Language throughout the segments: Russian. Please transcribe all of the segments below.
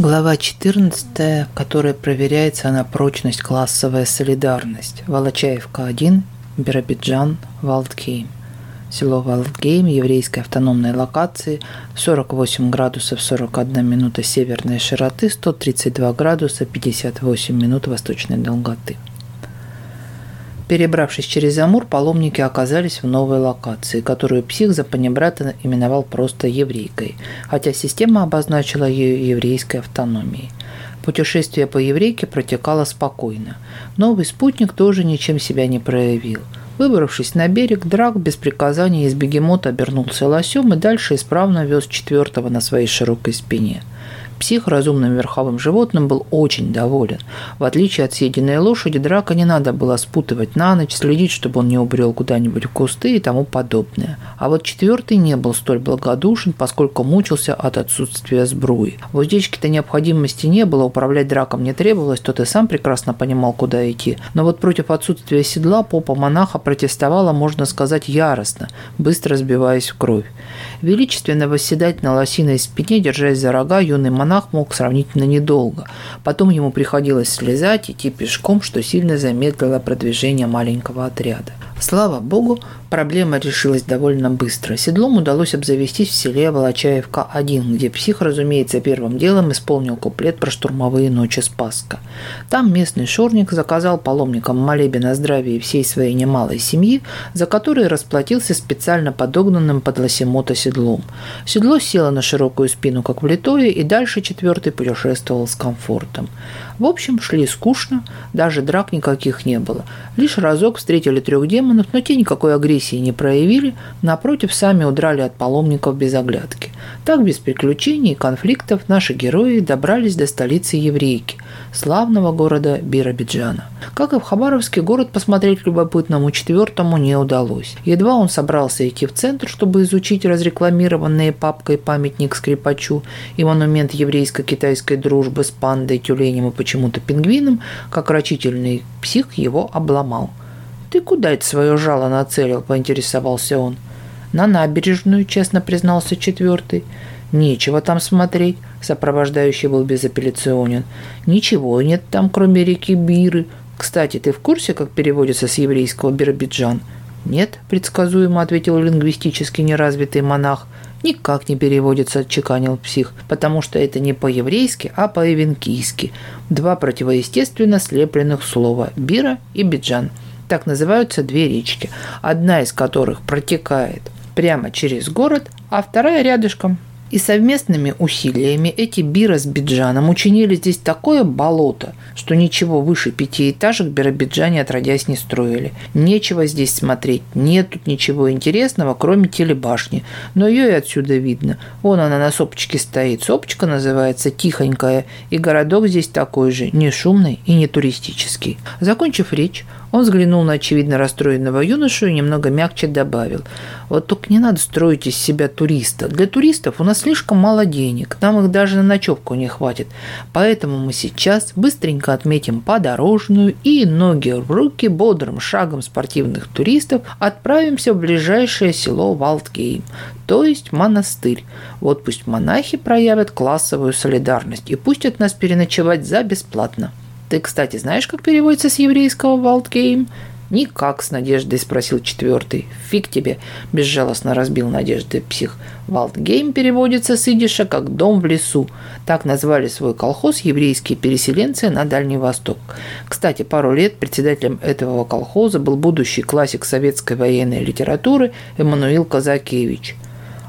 Глава 14, в которой проверяется на прочность классовая солидарность. Волочаевка 1, Биробиджан, Валдгейм. Село Валдгейм еврейской автономной локации 48 градусов 41 минута северной широты, 132 градуса 58 минут восточной долготы. Перебравшись через Амур, паломники оказались в новой локации, которую псих запанибрата именовал просто еврейкой, хотя система обозначила ее еврейской автономией. Путешествие по еврейке протекало спокойно. Новый спутник тоже ничем себя не проявил. Выбравшись на берег, Драк без приказания из бегемота обернулся лосем и дальше исправно вез четвертого на своей широкой спине – Псих разумным верховым животным был очень доволен. В отличие от съеденной лошади, драка не надо было спутывать на ночь, следить, чтобы он не убрел куда-нибудь в кусты и тому подобное. А вот четвертый не был столь благодушен, поскольку мучился от отсутствия сбруи. В уздечке-то необходимости не было, управлять драком не требовалось, тот и сам прекрасно понимал, куда идти. Но вот против отсутствия седла попа монаха протестовала, можно сказать, яростно, быстро сбиваясь в кровь. Величественно восседать на лосиной спине, держась за рога, юный монах мог сравнительно недолго. Потом ему приходилось слезать, идти пешком, что сильно замедлило продвижение маленького отряда. Слава богу, проблема решилась довольно быстро. Седлом удалось обзавестись в селе Волочаевка-1, где псих, разумеется, первым делом исполнил куплет про штурмовые ночи Спаска. Там местный шорник заказал паломникам молебен о здравии всей своей немалой семьи, за который расплатился специально подогнанным под лосимота седлом. Седло село на широкую спину, как влитое, и дальше четвертый путешествовал с комфортом. В общем, шли скучно, даже драк никаких не было. Лишь разок встретили трех демонов, но те никакой агрессии не проявили, напротив, сами удрали от паломников без оглядки. Так без приключений и конфликтов наши герои добрались до столицы еврейки, славного города Биробиджана. Как и в Хабаровске, город посмотреть любопытному четвертому не удалось. Едва он собрался идти в центр, чтобы изучить разрекламированные папкой памятник скрипачу и монумент еврейско-китайской дружбы с пандой, тюленем и почему-то пингвином, как рачительный псих его обломал. «Ты куда это свое жало нацелил?» – поинтересовался он – на набережную, честно признался четвертый. Нечего там смотреть, сопровождающий был безапелляционен. Ничего нет там, кроме реки Биры. Кстати, ты в курсе, как переводится с еврейского Биробиджан? Нет, предсказуемо ответил лингвистически неразвитый монах. Никак не переводится, отчеканил псих, потому что это не по-еврейски, а по-эвенкийски. Два противоестественно слепленных слова – Бира и Биджан. Так называются две речки, одна из которых протекает – прямо через город, а вторая рядышком. И совместными усилиями эти бира с Биджаном учинили здесь такое болото, что ничего выше пятиэтажек биробиджане отродясь не строили. Нечего здесь смотреть, нет тут ничего интересного, кроме телебашни. Но ее и отсюда видно. Вон она на сопочке стоит. Сопочка называется тихонькая, и городок здесь такой же, не шумный и не туристический. Закончив речь, он взглянул на очевидно расстроенного юношу и немного мягче добавил. «Вот только не надо строить из себя туриста. Для туристов у нас слишком мало денег, нам их даже на ночевку не хватит. Поэтому мы сейчас быстренько отметим подорожную и ноги в руки бодрым шагом спортивных туристов отправимся в ближайшее село Валдгейм, то есть монастырь. Вот пусть монахи проявят классовую солидарность и пустят нас переночевать за бесплатно». Ты, кстати, знаешь, как переводится с еврейского «Валдгейм»? «Никак», — с надеждой спросил четвертый. «Фиг тебе!» — безжалостно разбил надежды псих. «Валдгейм» переводится с идиша как «дом в лесу». Так назвали свой колхоз еврейские переселенцы на Дальний Восток. Кстати, пару лет председателем этого колхоза был будущий классик советской военной литературы Эммануил Казакевич.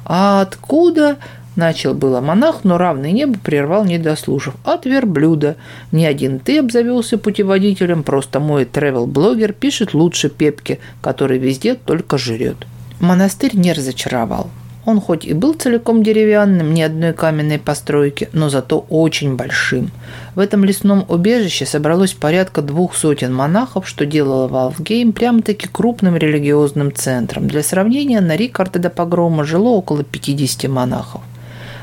«А откуда?» Начал было монах, но равное небо прервал, не дослушав. Отвер блюдо. Ни один ты обзавелся путеводителем, просто мой тревел-блогер пишет лучше Пепки, который везде только жрет. Монастырь не разочаровал. Он хоть и был целиком деревянным, ни одной каменной постройки, но зато очень большим. В этом лесном убежище собралось порядка двух сотен монахов, что делало Валфгейм прямо-таки крупным религиозным центром. Для сравнения, на Рикарде до погрома жило около 50 монахов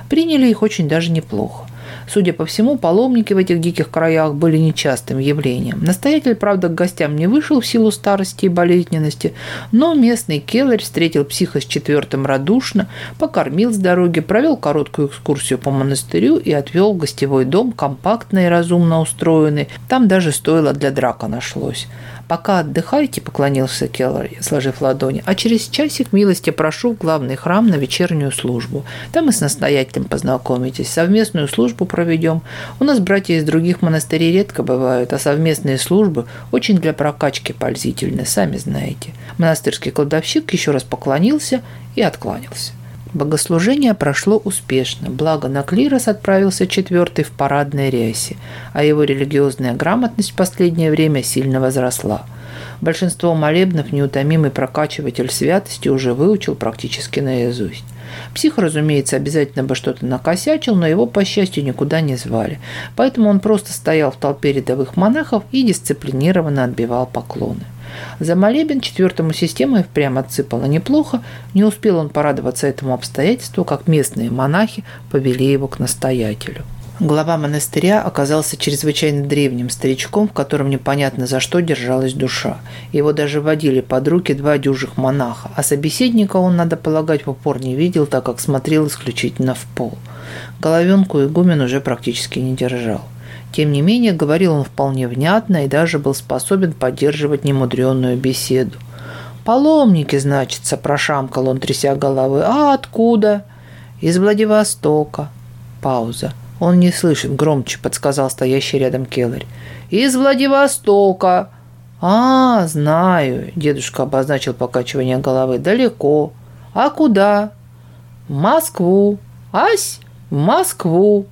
приняли их очень даже неплохо. Судя по всему, паломники в этих диких краях были нечастым явлением. Настоятель, правда, к гостям не вышел в силу старости и болезненности, но местный келлер встретил психа с четвертым радушно, покормил с дороги, провел короткую экскурсию по монастырю и отвел в гостевой дом, компактно и разумно устроенный. Там даже стоило для драка нашлось пока отдыхаете, поклонился Келлер, сложив ладони, а через часик милости прошу в главный храм на вечернюю службу. Там и с настоятелем познакомитесь, совместную службу проведем. У нас братья из других монастырей редко бывают, а совместные службы очень для прокачки пользительны, сами знаете. Монастырский кладовщик еще раз поклонился и откланялся. Богослужение прошло успешно, благо Наклирос отправился четвертый в парадной рясе, а его религиозная грамотность в последнее время сильно возросла. Большинство молебнов неутомимый прокачиватель святости уже выучил практически наизусть. Псих, разумеется, обязательно бы что-то накосячил, но его, по счастью, никуда не звали. Поэтому он просто стоял в толпе рядовых монахов и дисциплинированно отбивал поклоны. За молебен четвертому систему прямо отсыпала неплохо, не успел он порадоваться этому обстоятельству, как местные монахи повели его к настоятелю. Глава монастыря оказался чрезвычайно древним старичком, в котором непонятно за что держалась душа. Его даже водили под руки два дюжих монаха, а собеседника он, надо полагать, в упор не видел, так как смотрел исключительно в пол. Головенку игумен уже практически не держал. Тем не менее, говорил он вполне внятно и даже был способен поддерживать немудренную беседу. «Паломники, значит, – прошамкал он, тряся головы. «А откуда?» «Из Владивостока». Пауза. «Он не слышит громче», – подсказал стоящий рядом Келлер. «Из Владивостока». «А, знаю», – дедушка обозначил покачивание головы. «Далеко». «А куда?» «В Москву». «Ась, в Москву».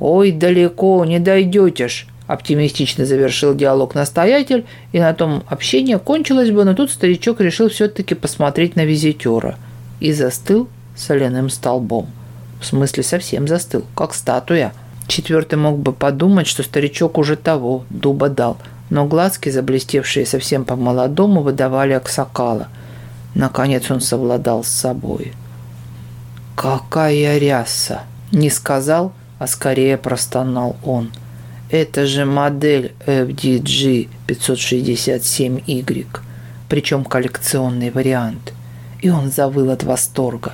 Ой, далеко, не дойдетешь. Оптимистично завершил диалог настоятель, и на том общение кончилось бы, но тут старичок решил все-таки посмотреть на визитера и застыл соляным столбом. В смысле, совсем застыл, как статуя. Четвертый мог бы подумать, что старичок уже того, дуба дал, но глазки, заблестевшие совсем по-молодому, выдавали аксакала. Наконец он совладал с собой. «Какая ряса!» – не сказал – а скорее простонал он. Это же модель FDG 567Y, причем коллекционный вариант. И он завыл от восторга.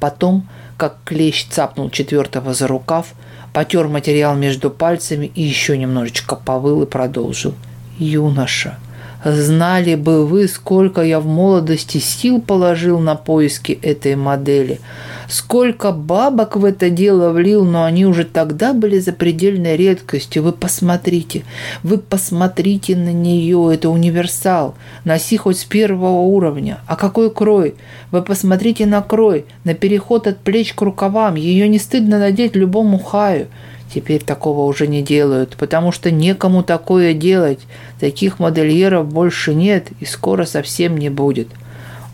Потом, как клещ цапнул четвертого за рукав, потер материал между пальцами и еще немножечко повыл и продолжил. «Юноша, Знали бы вы, сколько я в молодости сил положил на поиски этой модели. Сколько бабок в это дело влил, но они уже тогда были за предельной редкостью. Вы посмотрите, вы посмотрите на нее, это универсал. Носи хоть с первого уровня. А какой крой? Вы посмотрите на крой, на переход от плеч к рукавам. Ее не стыдно надеть любому хаю теперь такого уже не делают, потому что некому такое делать. Таких модельеров больше нет и скоро совсем не будет.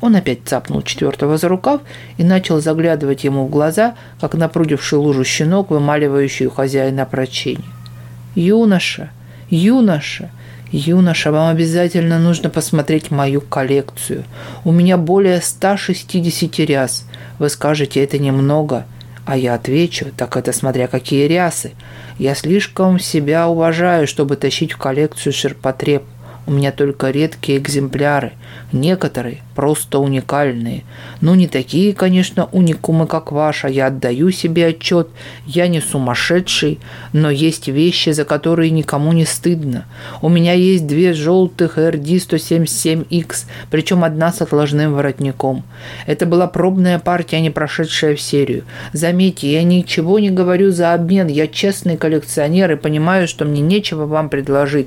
Он опять цапнул четвертого за рукав и начал заглядывать ему в глаза, как напрудивший лужу щенок, вымаливающий у хозяина прочение. «Юноша! Юноша!» «Юноша, вам обязательно нужно посмотреть мою коллекцию. У меня более 160 ряс. Вы скажете, это немного. А я отвечу, так это смотря какие рясы. Я слишком себя уважаю, чтобы тащить в коллекцию ширпотреб. У меня только редкие экземпляры. Некоторые просто уникальные. Ну, не такие, конечно, уникумы, как ваша, я отдаю себе отчет, я не сумасшедший, но есть вещи, за которые никому не стыдно. У меня есть две желтых RD-177X, причем одна с отложным воротником. Это была пробная партия, а не прошедшая в серию. Заметьте, я ничего не говорю за обмен, я честный коллекционер и понимаю, что мне нечего вам предложить.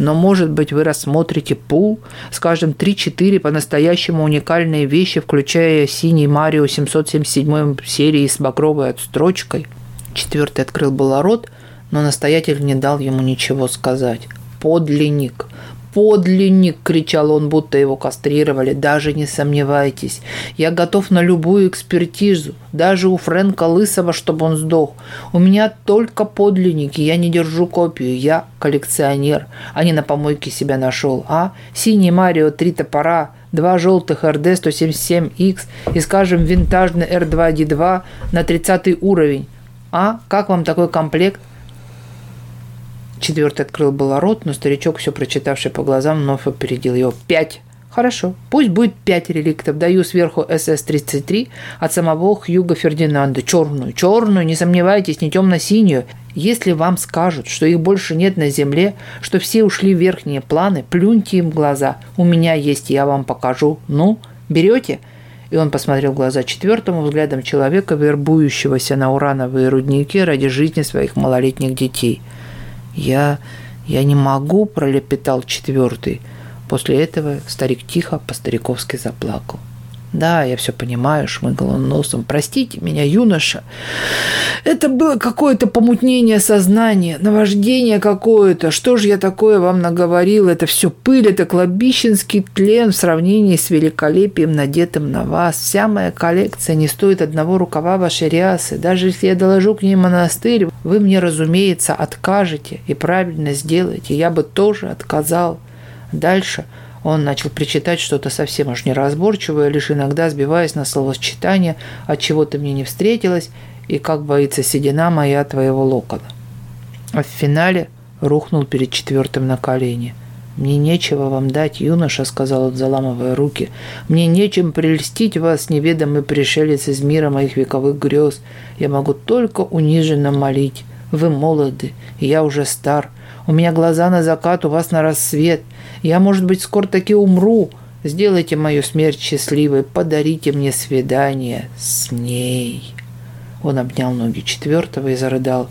Но, может быть, вы рассмотрите пул, скажем, 3-4 по-настоящему по-настоящему уникальные вещи, включая синий Марио 777 серии с багровой отстрочкой. Четвертый открыл было рот, но настоятель не дал ему ничего сказать. Подлинник подлинник!» – кричал он, будто его кастрировали. «Даже не сомневайтесь. Я готов на любую экспертизу, даже у Фрэнка Лысого, чтобы он сдох. У меня только подлинники, я не держу копию, я коллекционер, а не на помойке себя нашел. А? Синий Марио, три топора, два желтых RD-177X и, скажем, винтажный R2D2 на 30 уровень. А? Как вам такой комплект?» Четвертый открыл было рот, но старичок, все прочитавший по глазам, вновь опередил его. «Пять!» Хорошо, пусть будет пять реликтов. Даю сверху СС-33 от самого Хьюга Фердинанда. Черную, черную, не сомневайтесь, не темно-синюю. Если вам скажут, что их больше нет на земле, что все ушли в верхние планы, плюньте им в глаза. У меня есть, я вам покажу. Ну, берете?» И он посмотрел в глаза четвертому взглядом человека, вербующегося на урановые рудники ради жизни своих малолетних детей – я, я не могу, пролепетал четвертый. После этого старик тихо по-стариковски заплакал. Да, я все понимаю, шмыгал носом. Простите меня, юноша. Это было какое-то помутнение сознания, наваждение какое-то. Что же я такое вам наговорил? Это все пыль, это клобищенский тлен в сравнении с великолепием, надетым на вас. Вся моя коллекция не стоит одного рукава вашей рясы. Даже если я доложу к ней монастырь, вы мне, разумеется, откажете и правильно сделаете. Я бы тоже отказал. Дальше – он начал причитать что-то совсем уж неразборчивое, лишь иногда сбиваясь на словосчитание «от чего ты мне не встретилась» и «как боится седина моя твоего локона». А в финале рухнул перед четвертым на колени. «Мне нечего вам дать, юноша», — сказал он, заламывая руки. «Мне нечем прельстить вас, неведомый пришелец из мира моих вековых грез. Я могу только униженно молить. Вы молоды, я уже стар, у меня глаза на закат, у вас на рассвет. Я, может быть, скоро таки умру. Сделайте мою смерть счастливой, подарите мне свидание с ней». Он обнял ноги четвертого и зарыдал.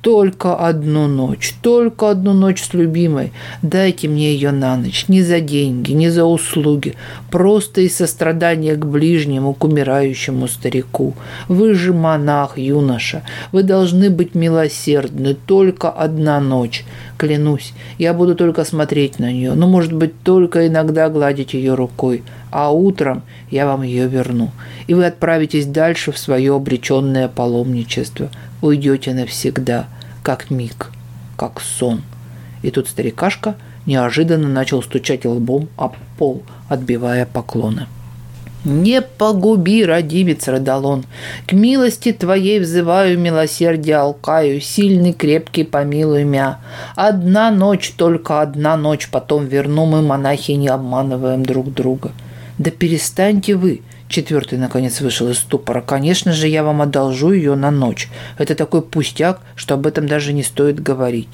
«Только одну ночь, только одну ночь с любимой. Дайте мне ее на ночь, не за деньги, не за услуги, просто из сострадания к ближнему, к умирающему старику. Вы же монах, юноша, вы должны быть милосердны, только одна ночь клянусь, я буду только смотреть на нее, но, может быть, только иногда гладить ее рукой, а утром я вам ее верну, и вы отправитесь дальше в свое обреченное паломничество. Уйдете навсегда, как миг, как сон. И тут старикашка неожиданно начал стучать лбом об пол, отбивая поклоны. Не погуби, родимец Родолон. К милости твоей взываю милосердие алкаю, сильный, крепкий, помилуй мя. Одна ночь, только одна ночь, потом верну мы, монахи, не обманываем друг друга. Да перестаньте вы, Четвертый, наконец, вышел из ступора. «Конечно же, я вам одолжу ее на ночь. Это такой пустяк, что об этом даже не стоит говорить.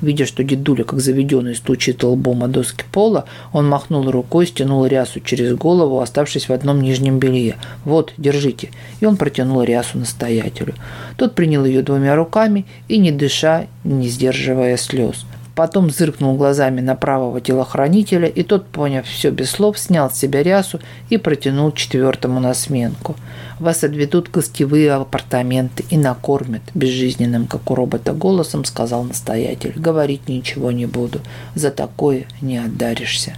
Видя, что дедуля, как заведенный, стучит лбом о доски пола, он махнул рукой, стянул рясу через голову, оставшись в одном нижнем белье. «Вот, держите». И он протянул рясу настоятелю. Тот принял ее двумя руками и, не дыша, не сдерживая слез – потом зыркнул глазами на правого телохранителя, и тот, поняв все без слов, снял с себя рясу и протянул четвертому на сменку. «Вас отведут гостевые апартаменты и накормят», – безжизненным, как у робота, голосом сказал настоятель. «Говорить ничего не буду. За такое не отдаришься».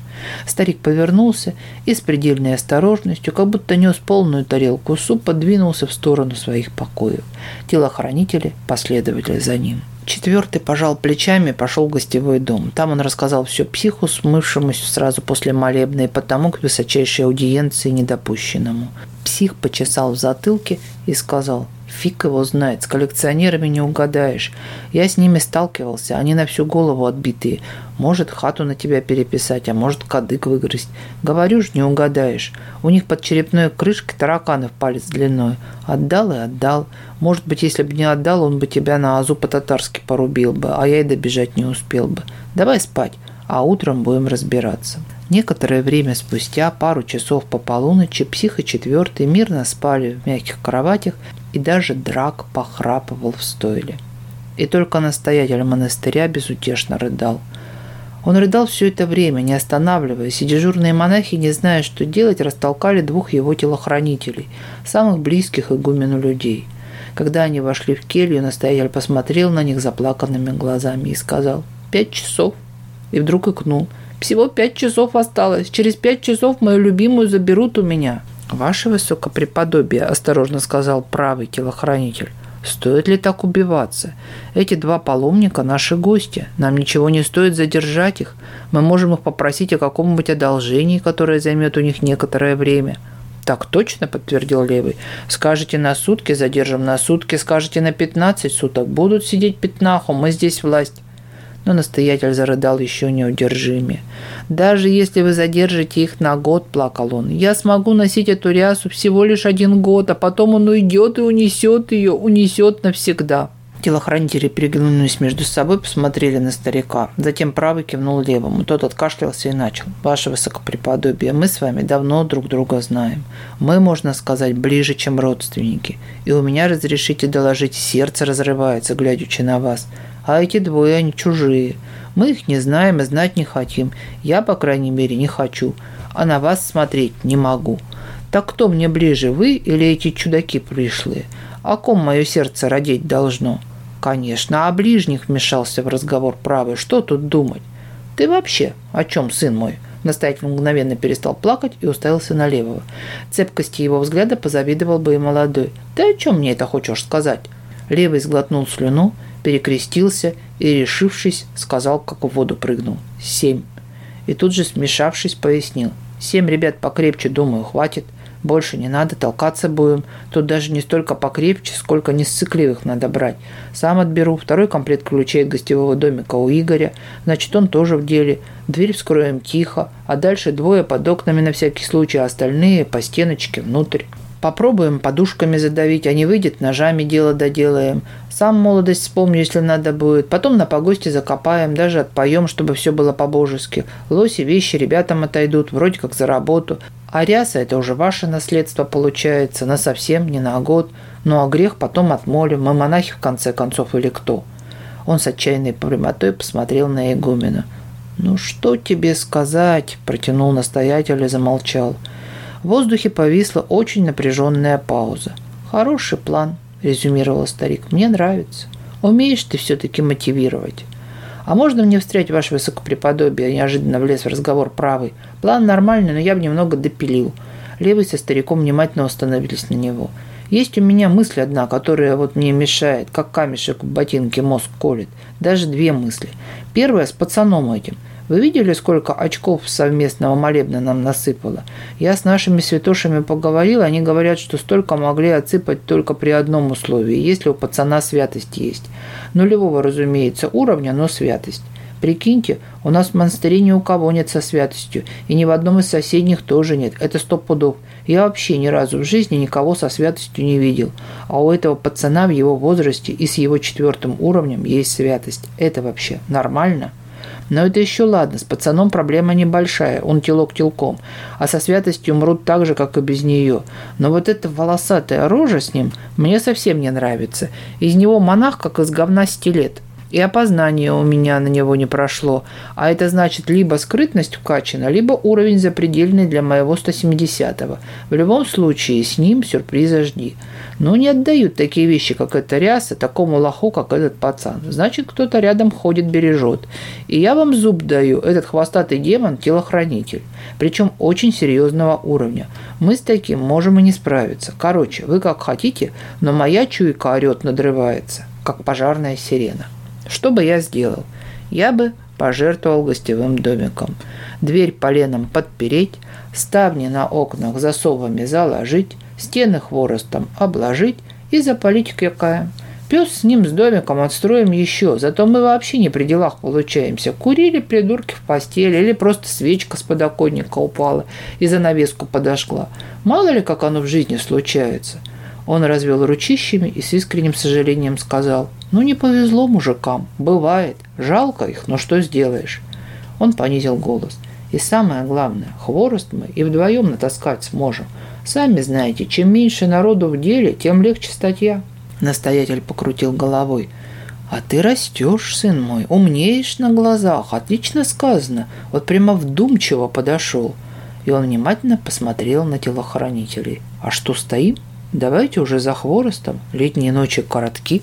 Старик повернулся и с предельной осторожностью, как будто нес полную тарелку супа, двинулся в сторону своих покоев. Телохранители последовали за ним. Четвертый пожал плечами и пошел в гостевой дом. Там он рассказал все психу, смывшемуся сразу после молебной, потому к высочайшей аудиенции недопущенному. Псих почесал в затылке и сказал – Фиг его знает, с коллекционерами не угадаешь. Я с ними сталкивался, они на всю голову отбитые. Может хату на тебя переписать, а может кадык выгрызть. Говорю ж, не угадаешь. У них под черепной крышкой тараканы в палец длиной. Отдал и отдал. Может быть, если бы не отдал, он бы тебя на азу по-татарски порубил бы, а я и добежать не успел бы. Давай спать, а утром будем разбираться. Некоторое время спустя, пару часов по полуночи, психо-четвертый мирно спали в мягких кроватях, и даже драк похрапывал в стойле. И только настоятель монастыря безутешно рыдал. Он рыдал все это время, не останавливаясь, и дежурные монахи, не зная, что делать, растолкали двух его телохранителей, самых близких игумену людей. Когда они вошли в келью, настоятель посмотрел на них заплаканными глазами и сказал «Пять часов». И вдруг икнул. «Всего пять часов осталось. Через пять часов мою любимую заберут у меня». «Ваше высокопреподобие», — осторожно сказал правый телохранитель, Стоит ли так убиваться? Эти два паломника – наши гости. Нам ничего не стоит задержать их. Мы можем их попросить о каком-нибудь одолжении, которое займет у них некоторое время». «Так точно», – подтвердил Левый. «Скажете на сутки, задержим на сутки, скажете на 15 суток. Будут сидеть пятнаху, мы здесь власть» но настоятель зарыдал еще неудержимее. «Даже если вы задержите их на год», – плакал он, – «я смогу носить эту рясу всего лишь один год, а потом он уйдет и унесет ее, унесет навсегда». Телохранители переглянулись между собой, посмотрели на старика. Затем правый кивнул левому. Тот откашлялся и начал. «Ваше высокопреподобие, мы с вами давно друг друга знаем. Мы, можно сказать, ближе, чем родственники. И у меня, разрешите доложить, сердце разрывается, глядячи на вас а эти двое они чужие. Мы их не знаем и знать не хотим. Я, по крайней мере, не хочу. А на вас смотреть не могу. Так кто мне ближе, вы или эти чудаки пришлые? О ком мое сердце родить должно?» «Конечно, о ближних», — вмешался в разговор правый. «Что тут думать?» «Ты вообще о чем, сын мой?» Настоятель мгновенно перестал плакать и уставился на левого. Цепкости его взгляда позавидовал бы и молодой. «Ты о чем мне это хочешь сказать?» Левый сглотнул слюну перекрестился и, решившись, сказал, как в воду прыгнул. Семь. И тут же, смешавшись, пояснил. Семь ребят покрепче, думаю, хватит. Больше не надо, толкаться будем. Тут даже не столько покрепче, сколько несцикливых надо брать. Сам отберу. Второй комплект ключей от гостевого домика у Игоря. Значит, он тоже в деле. Дверь вскроем тихо, а дальше двое под окнами на всякий случай, а остальные по стеночке внутрь. Попробуем подушками задавить, а не выйдет, ножами дело доделаем. Сам молодость вспомню, если надо будет. Потом на погосте закопаем, даже отпоем, чтобы все было по-божески. Лоси, вещи ребятам отойдут, вроде как за работу. А ряса – это уже ваше наследство получается, на совсем, не на год. Ну а грех потом отмолим, мы монахи в конце концов или кто. Он с отчаянной прямотой посмотрел на игумена. «Ну что тебе сказать?» – протянул настоятель и замолчал. – в воздухе повисла очень напряженная пауза. «Хороший план», – резюмировал старик. «Мне нравится. Умеешь ты все-таки мотивировать». «А можно мне встретить ваше высокопреподобие?» – неожиданно влез в разговор правый. «План нормальный, но я бы немного допилил». Левый со стариком внимательно установились на него. «Есть у меня мысль одна, которая вот мне мешает, как камешек в ботинке мозг колет. Даже две мысли. Первая с пацаном этим – вы видели, сколько очков совместного молебна нам насыпало? Я с нашими святошами поговорил, они говорят, что столько могли отсыпать только при одном условии, если у пацана святость есть. Нулевого, разумеется, уровня, но святость. Прикиньте, у нас в монастыре ни у кого нет со святостью, и ни в одном из соседних тоже нет. Это сто пудов. Я вообще ни разу в жизни никого со святостью не видел. А у этого пацана в его возрасте и с его четвертым уровнем есть святость. Это вообще нормально?» Но это еще ладно, с пацаном проблема небольшая, он телок телком. А со святостью умрут так же, как и без нее. Но вот эта волосатая рожа с ним мне совсем не нравится. Из него монах, как из говна стилет и опознание у меня на него не прошло, а это значит либо скрытность укачена, либо уровень запредельный для моего 170-го. В любом случае с ним сюрприза жди. Но не отдают такие вещи, как эта ряса, такому лоху, как этот пацан. Значит, кто-то рядом ходит, бережет. И я вам зуб даю, этот хвостатый демон – телохранитель. Причем очень серьезного уровня. Мы с таким можем и не справиться. Короче, вы как хотите, но моя чуйка орет надрывается, как пожарная сирена. Что бы я сделал? Я бы пожертвовал гостевым домиком. Дверь поленом подпереть, ставни на окнах засовами заложить, стены хворостом обложить и запалить кекаем. Пес с ним, с домиком отстроим еще, зато мы вообще не при делах получаемся. Курили придурки в постели или просто свечка с подоконника упала и занавеску подошла. Мало ли, как оно в жизни случается – он развел ручищами и с искренним сожалением сказал, «Ну не повезло мужикам, бывает, жалко их, но что сделаешь?» Он понизил голос. «И самое главное, хворост мы и вдвоем натаскать сможем. Сами знаете, чем меньше народу в деле, тем легче статья». Настоятель покрутил головой. «А ты растешь, сын мой, умнеешь на глазах, отлично сказано, вот прямо вдумчиво подошел». И он внимательно посмотрел на телохранителей. «А что стоим?» Давайте уже за хворостом. Летние ночи коротки,